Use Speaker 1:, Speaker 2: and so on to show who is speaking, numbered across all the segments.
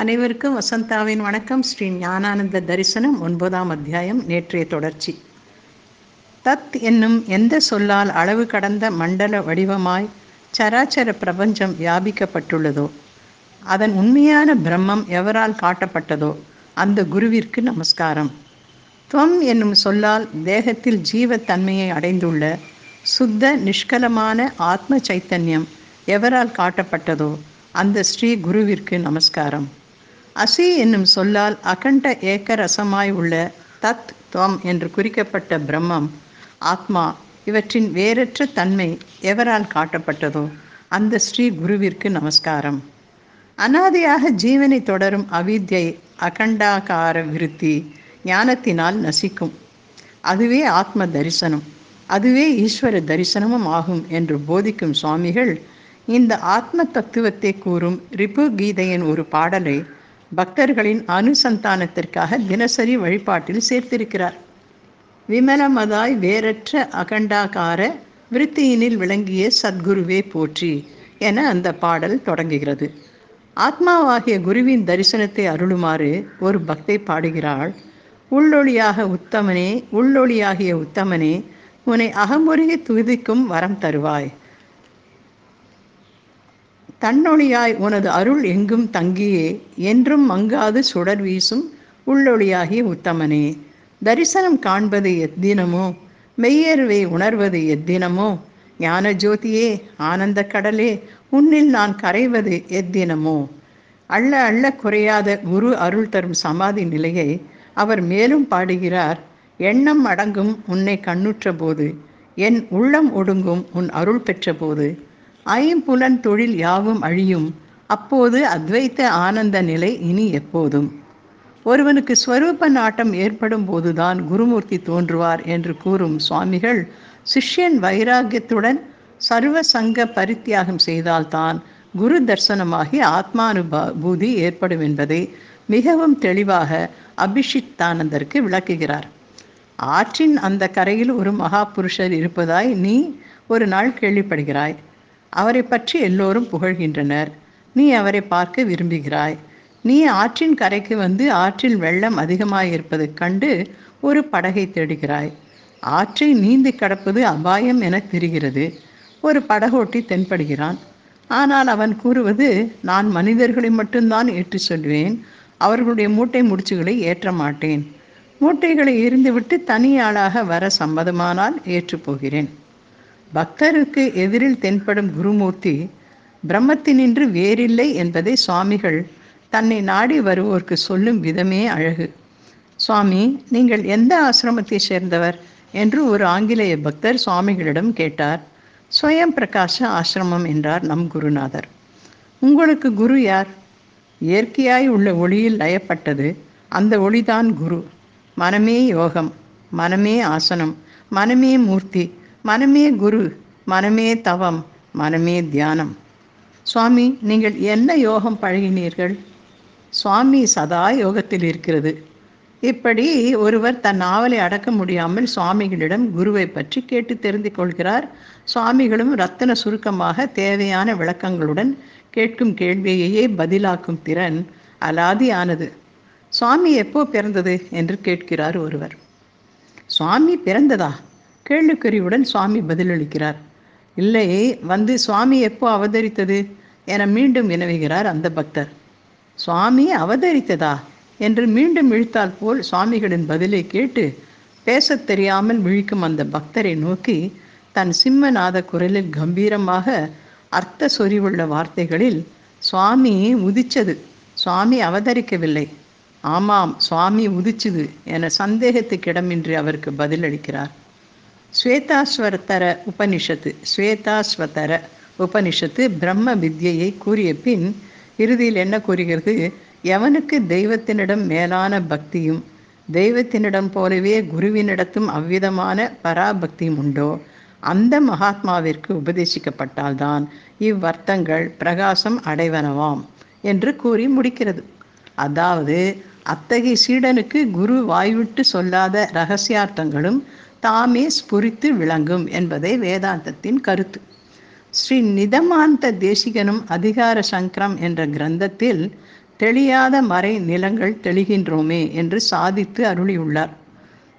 Speaker 1: அனைவருக்கும் வசந்தாவின் வணக்கம். ஸ்ரீ ஞானானந்த தரிசனம் ஒன்பதாம் அத்தியாயம் நேற்றைய தொடர்ச்சி. தத் என்னும் எந்த சொல்லால் அளவு கடந்த மண்டல வடிவமாய் சராச்சர பிரபஞ்சம் வியாபிக்கப்பட்டுள்ளதோ அதன் உண்மையான பிரம்மம் எவரால் காட்டப்பட்டதோ அந்த குருவிற்கு நமஸ்காரம். துவம் என்னும் சொல்லால் தேகத்தில் ஜீவத்தன்மையை அடைந்துள்ள சுத்த நிஷ்கலமான ஆத்ம சைத்தன்யம் எவரால் காட்டப்பட்டதோ அந்த ஸ்ரீ குருவிற்கு நமஸ்காரம். அசி என்னும் சொல்லால் அகண்ட ஏக்க ரசமாய் உள்ள தத் துவம் என்று குறிக்கப்பட்ட பிரம்மம் ஆத்மா இவற்றின் வேறற்ற தன்மை எவரால் காட்டப்பட்டதோ அந்த ஸ்ரீ குருவிற்கு நமஸ்காரம். அனாதியாக ஜீவனை தொடரும் அவித்யை அகண்டாகார விருத்தி ஞானத்தினால் நசிக்கும். அதுவே ஆத்ம தரிசனம் அதுவே ஈஸ்வர தரிசனமும் ஆகும் என்று போதிக்கும் சுவாமிகள் இந்த ஆத்ம தத்துவத்தை கூறும் ரிபு கீதையின் ஒரு பாடலை பக்தர்களின் அனுசந்தானத்திற்காக தினசரி வழிபாட்டில் சேர்த்திருக்கிறார். விமலமதாய் வேறற்ற அகண்டாகார விருத்தியினில் விளங்கிய சத்குருவே போற்றி என அந்த பாடல் தொடங்குகிறது. ஆத்மாவாகிய குருவின் தரிசனத்தை அருளுமாறு ஒரு பக்தை பாடுகிறாள். உள்ளொளியாக உத்தமனே உள்ளொளியாகிய உத்தமனே உன்னை அகமுருகி துதிக்கும் வரம் தருவாய். தன்னொழியாய் உனது அருள் எங்கும் தங்கியே என்றும் மங்காது சுடர் வீசும் உள்ளொளியாகிய உத்தமனே. தரிசனம் காண்பது எத்தினமோ? மெய்யர்வை உணர்வது எத்தினமோ? ஞான ஜோதியே ஆனந்த கடலே உன்னில் நான் கரைவது எத்தினமோ? அள்ள அள்ள குறையாத குரு அருள் தரும் சமாதி நிலையை அவர் மேலும் பாடுகிறார். எண்ணம் அடங்கும் உன்னை கண்ணுற்ற போது என் உள்ளம் ஒடுங்கும் உன் அருள் பெற்ற போது ஐம்புலன் தொழில் யாவும் அழியும். அப்போது அத்வைத்த ஆனந்த நிலை இனி எப்போதும். ஒருவனுக்கு ஸ்வரூப நாட்டம் ஏற்படும் போதுதான் குருமூர்த்தி தோன்றுவார் என்று கூறும் சுவாமிகள் சிஷ்யன் வைராகியத்துடன் சர்வ சங்க பரித்தியாகம் செய்தால்தான் குரு தர்சனமாகி ஆத்மானுபூதி ஏற்படும் என்பதை மிகவும் தெளிவாக அபிஷித்தானந்தருக்கு விளக்குகிறார். ஆற்றின் அந்த கரையில் ஒரு மகா புருஷர் இருப்பதாய் நீ ஒரு நாள் கேள்விப்படுகிறாய். அவரை பற்றி எல்லோரும் புகழ்கின்றனர். நீ அவரை பார்க்க விரும்புகிறாய். நீ ஆற்றின் கரைக்கு வந்து ஆற்றில் வெள்ளம் அதிகமாயிருப்பதைக் கண்டு ஒரு படகை தேடுகிறாய். ஆற்றை நீந்தி கடப்பது அபாயம் என தெரிகிறது. ஒரு படகோட்டி தென்படுகிறான். ஆனால் அவன் கூறுவது நான் மனிதர்களை மட்டும்தான் ஏற்றி சொல்வேன். அவர்களுடைய மூட்டை முடிச்சுகளை ஏற்ற மாட்டேன். மூட்டைகளை எரிந்துவிட்டு தனியாளாக வர சம்மதமானால் ஏற்றுப்போகிறேன் பக்தருக்கு எதிரில் தென்படும் குருமூர்த்தி பிரம்மத்தினின்று வேறில்லை என்பதை சுவாமிகள் தன்னை நாடி வருவோருக்கு சொல்லும் விதமே அழகு. சுவாமி நீங்கள் எந்த ஆசிரமத்தை சேர்ந்தவர்? என்று ஒரு ஆங்கிலேய பக்தர் சுவாமிகளிடம் கேட்டார். ஸ்வயம் பிரகாஷ ஆசிரமம் என்றார் நம் குருநாதர். உங்களுக்கு குரு யார்? இயற்கையாய் உள்ள ஒளியில் லயப்பட்டது அந்த ஒளிதான் குரு. மனமே யோகம் மனமே ஆசனம் மனமே மூர்த்தி மனமே குரு மனமே தவம் மனமே தியானம். சுவாமி நீங்கள் என்ன யோகம் பழகினீர்கள்? சுவாமி சதா யோகத்தில் இருக்கிறது. இப்படி ஒருவர் தன் நாவலை அடக்க முடியாமல் சுவாமிகளிடம் குருவை பற்றி கேட்டு தெரிந்து கொள்கிறார். சுவாமிகளும் ரத்தன சுருக்கமாக தேவையான விளக்கங்களுடன் கேட்கும் கேள்வியையே பதிலாக்கும் திறன் அலாதியானது. சுவாமி எப்போ பிறந்தது? என்று கேட்கிறார் ஒருவர். சுவாமி பிறந்ததா? கேள்விக்குறியுடன் சுவாமி பதிலளிக்கிறார். இல்லை வந்து சுவாமி எப்போ அவதரித்தது? என மீண்டும் வினவுகிறார் அந்த பக்தர். சுவாமி அவதரித்ததா? என்று மீண்டும் இழுத்தால் போல் சுவாமிகளின் பதிலை கேட்டு பேசத் தெரியாமல் விழிக்கும் அந்த பக்தரை நோக்கி தன் சிம்மநாத குரலில் கம்பீரமாக அர்த்த சொறிவுள்ள வார்த்தைகளில் சுவாமி உதிச்சது. சுவாமி அவதரிக்கவில்லை. ஆமாம் சுவாமி உதிச்சுது என சந்தேகத்துக்கிடமின்றி அவருக்கு பதிலளிக்கிறார். ஸ்வேதாஸ்வரத்தர உபனிஷத்து ஸ்வேதாஸ்வதர உபனிஷத்து பிரம்ம வித்யையை கூறிய பின் இறுதியில் என்ன கூறுகிறது? எவனுக்கு தெய்வத்தினிடம் மேலான பக்தியும் தெய்வத்தினிடம் போலவே குருவினிடத்தும் அவ்விதமான பராபக்தியும் உண்டோ? அந்த மகாத்மாவிற்கு உபதேசிக்கப்பட்டால்தான் இவ்வர்த்தங்கள் பிரகாசம் அடைவனவாம் என்று கூறி முடிக்கிறது. அதாவது அத்தகைய சீடனுக்கு குரு வாய்விட்டு சொல்லாத ரகசியார்த்தங்களும் தாமே ஸ்புரித்து விளங்கும் என்பதே வேதாந்தத்தின் கருத்து. ஸ்ரீ நிதமாந்த தேசிகனும் அதிகார சங்கரம் என்ற கிரந்தத்தில் தெளியாத மறை நிலங்கள் தெளிகின்றோமே என்று சாதித்து அருளியுள்ளார்.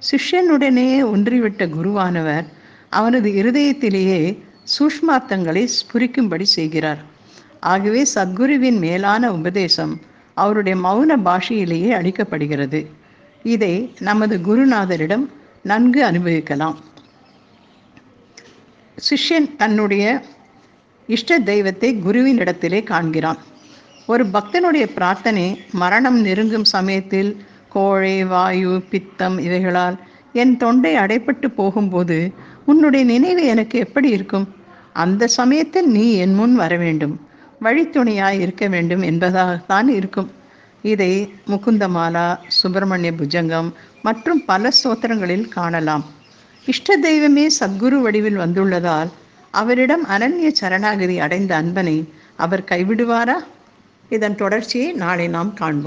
Speaker 1: சிஷ்யனுடனேயே ஒன்றிவிட்ட குருவானவர் அவனது இருதயத்திலேயே சூஷ்மார்த்தங்களை ஸ்புரிக்கும்படி செய்கிறார். ஆகவே சத்குருவின் மேலான உபதேசம் அவருடைய மௌன பாஷையிலேயே அளிக்கப்படுகிறது. இதை நமது குருநாதரிடம் நன்கு அனுபவிக்கலாம். சிஷ்யன் தன்னுடைய இஷ்ட தெய்வத்தை குருவின் இடத்திலே காண்கிறான். ஒரு பக்தனுடைய பிரார்த்தனை மரணம் நெருங்கும் சமயத்தில் கோழை வாயு பித்தம் இவைகளால் என் தொண்டை அடைப்பட்டு போகும்போது உன்னுடைய நினைவு எனக்கு எப்படி இருக்கும்? அந்த சமயத்தில் நீ என் முன் வர வேண்டும். வழித்துணையாய் இருக்க வேண்டும் என்பதாகத்தான் இருக்கும். இதை முகுந்தமாலா சுப்பிரமணிய புஜங்கம் மற்றும் பல ஸ்தோத்திரங்களில் காணலாம். இஷ்ட தெய்வமே சத்குரு வடிவில் வந்துள்ளதால் அவரிடம் அனன்ய சரணாகதி அடைந்த அன்பனை அவர் கைவிடுவாரா? இதன் தொடர்ச்சியை நாளை நாம் காண்போம்.